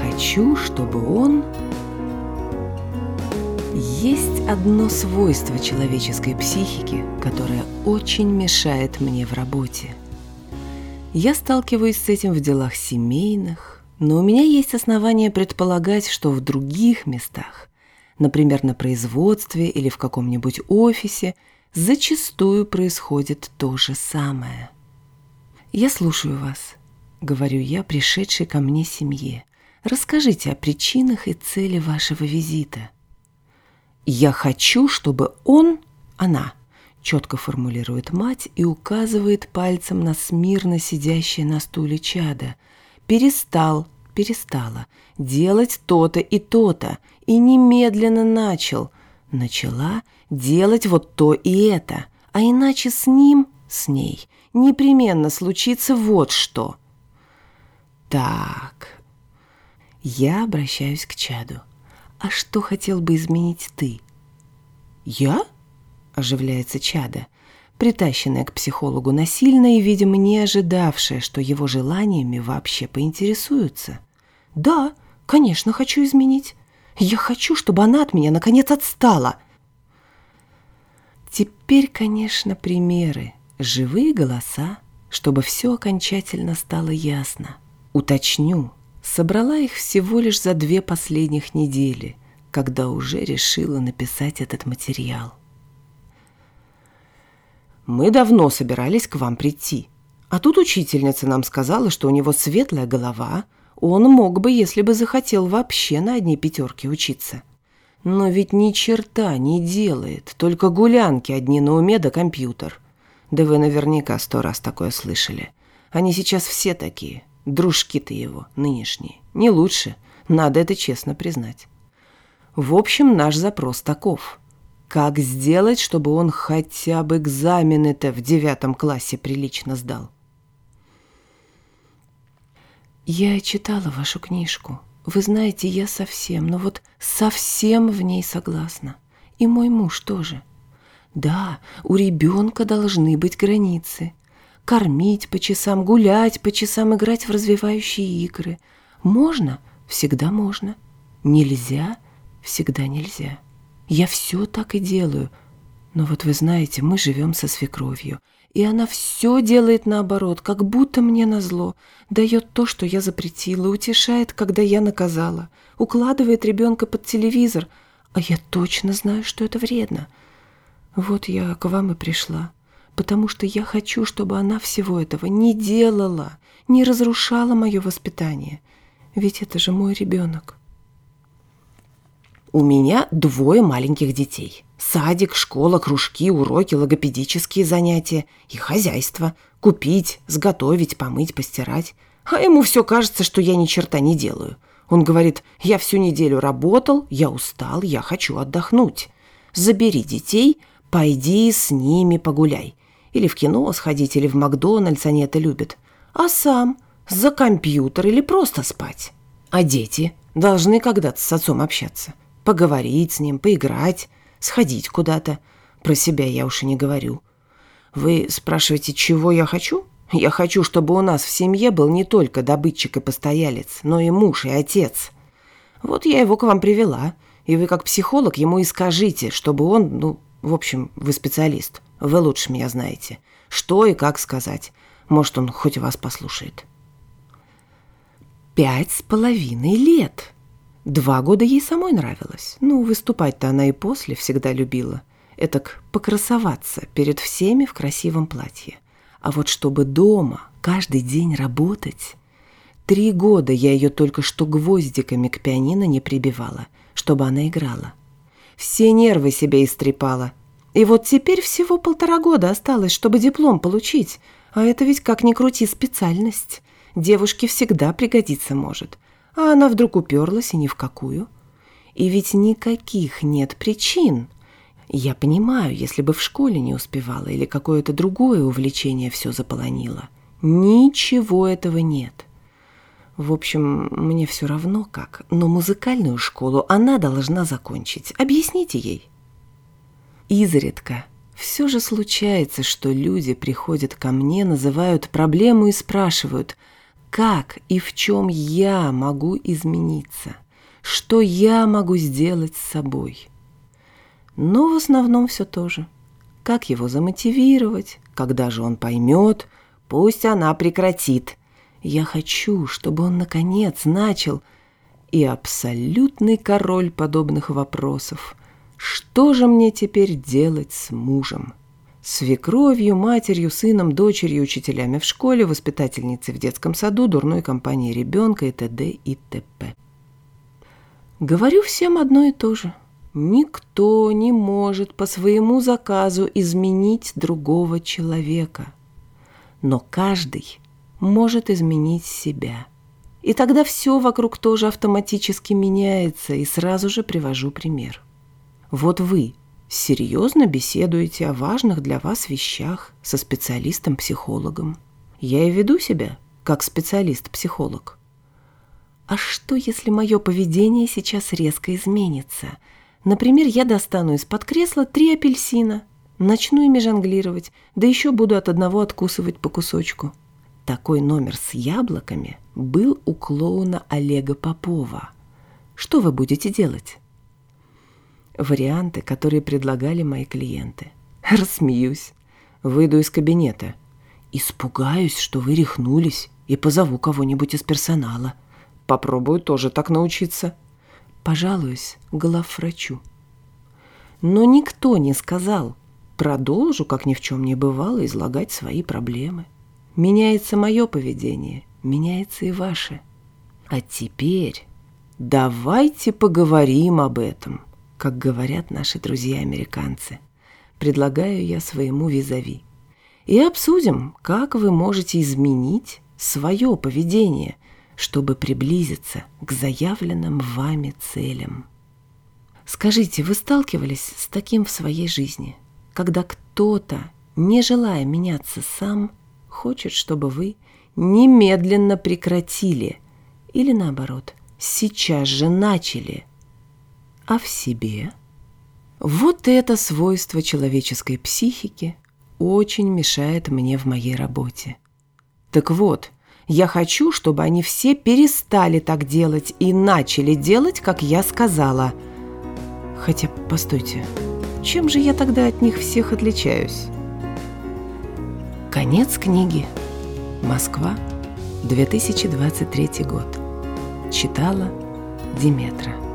Хочу, чтобы он... Есть одно свойство человеческой психики, которое очень мешает мне в работе. Я сталкиваюсь с этим в делах семейных, но у меня есть основания предполагать, что в других местах, например, на производстве или в каком-нибудь офисе, зачастую происходит то же самое. «Я слушаю вас», — говорю я, пришедшей ко мне семье. «Расскажите о причинах и цели вашего визита». «Я хочу, чтобы он, она», четко формулирует мать и указывает пальцем на смирно сидящее на стуле чада. «Перестал, перестала делать то-то и то-то, и немедленно начал, начала делать вот то и это, а иначе с ним, с ней, непременно случится вот что». Так, я обращаюсь к чаду. А что хотел бы изменить ты? Я? Оживляется чада, притащенная к психологу насильно и, видимо, не ожидавшая, что его желаниями вообще поинтересуются. Да, конечно, хочу изменить. Я хочу, чтобы она от меня наконец отстала. Теперь, конечно, примеры, живые голоса, чтобы все окончательно стало ясно. Уточню, собрала их всего лишь за две последних недели, когда уже решила написать этот материал. Мы давно собирались к вам прийти. А тут учительница нам сказала, что у него светлая голова. Он мог бы, если бы захотел, вообще на одни пятерки учиться. Но ведь ни черта не делает, только гулянки одни на уме да компьютер. Да вы наверняка сто раз такое слышали. Они сейчас все такие, дружки-то его, нынешние. Не лучше, надо это честно признать. В общем, наш запрос таков. Как сделать, чтобы он хотя бы экзамены-то в девятом классе прилично сдал? Я читала вашу книжку. Вы знаете, я совсем, но вот совсем в ней согласна. И мой муж тоже. Да, у ребенка должны быть границы. Кормить по часам, гулять по часам, играть в развивающие игры. Можно? Всегда можно. Нельзя? Всегда нельзя. Я все так и делаю. Но вот вы знаете, мы живем со свекровью, и она все делает наоборот, как будто мне назло. Дает то, что я запретила, утешает, когда я наказала, укладывает ребенка под телевизор, а я точно знаю, что это вредно. Вот я к вам и пришла, потому что я хочу, чтобы она всего этого не делала, не разрушала мое воспитание. Ведь это же мой ребенок. У меня двое маленьких детей. Садик, школа, кружки, уроки, логопедические занятия и хозяйство. Купить, сготовить, помыть, постирать. А ему все кажется, что я ни черта не делаю. Он говорит, я всю неделю работал, я устал, я хочу отдохнуть. Забери детей, пойди с ними погуляй. Или в кино сходить, или в Макдональдс, они это любят. А сам за компьютер или просто спать. А дети должны когда-то с отцом общаться поговорить с ним, поиграть, сходить куда-то. Про себя я уж и не говорю. Вы спрашиваете, чего я хочу? Я хочу, чтобы у нас в семье был не только добытчик и постоялец, но и муж, и отец. Вот я его к вам привела, и вы как психолог ему и скажите, чтобы он, ну, в общем, вы специалист, вы лучше меня знаете, что и как сказать. Может, он хоть вас послушает. Пять с половиной лет. Два года ей самой нравилось. Ну, выступать-то она и после всегда любила. Этак покрасоваться перед всеми в красивом платье. А вот чтобы дома каждый день работать... Три года я ее только что гвоздиками к пианино не прибивала, чтобы она играла. Все нервы себе истрепала. И вот теперь всего полтора года осталось, чтобы диплом получить. А это ведь как ни крути специальность. Девушке всегда пригодиться может а она вдруг уперлась и ни в какую. И ведь никаких нет причин. Я понимаю, если бы в школе не успевала или какое-то другое увлечение все заполонило. Ничего этого нет. В общем, мне все равно как, но музыкальную школу она должна закончить. Объясните ей. Изредка все же случается, что люди приходят ко мне, называют проблему и спрашивают – как и в чем я могу измениться, что я могу сделать с собой. Но в основном все то же. Как его замотивировать, когда же он поймет, пусть она прекратит. Я хочу, чтобы он наконец начал. И абсолютный король подобных вопросов. Что же мне теперь делать с мужем? свекровью, матерью, сыном, дочерью, учителями в школе, воспитательницей в детском саду, дурной компанией ребенка и т.д. и т.п. Говорю всем одно и то же. Никто не может по своему заказу изменить другого человека. Но каждый может изменить себя. И тогда все вокруг тоже автоматически меняется, и сразу же привожу пример. Вот вы – серьезно беседуете о важных для вас вещах со специалистом-психологом. Я и веду себя как специалист-психолог. А что, если мое поведение сейчас резко изменится? Например, я достану из-под кресла три апельсина, начну ими жонглировать, да еще буду от одного откусывать по кусочку. Такой номер с яблоками был у клоуна Олега Попова. Что вы будете делать? Варианты, которые предлагали мои клиенты. Рассмеюсь, выйду из кабинета. Испугаюсь, что вы рехнулись, и позову кого-нибудь из персонала. Попробую тоже так научиться. Пожалуюсь главврачу. Но никто не сказал, продолжу, как ни в чем не бывало, излагать свои проблемы. Меняется мое поведение, меняется и ваше. А теперь давайте поговорим об этом как говорят наши друзья-американцы. Предлагаю я своему визави. И обсудим, как вы можете изменить свое поведение, чтобы приблизиться к заявленным вами целям. Скажите, вы сталкивались с таким в своей жизни, когда кто-то, не желая меняться сам, хочет, чтобы вы немедленно прекратили или наоборот, сейчас же начали – а в себе? Вот это свойство человеческой психики очень мешает мне в моей работе. Так вот, я хочу, чтобы они все перестали так делать и начали делать, как я сказала. Хотя, постойте, чем же я тогда от них всех отличаюсь? Конец книги. Москва, 2023 год. Читала Диметра.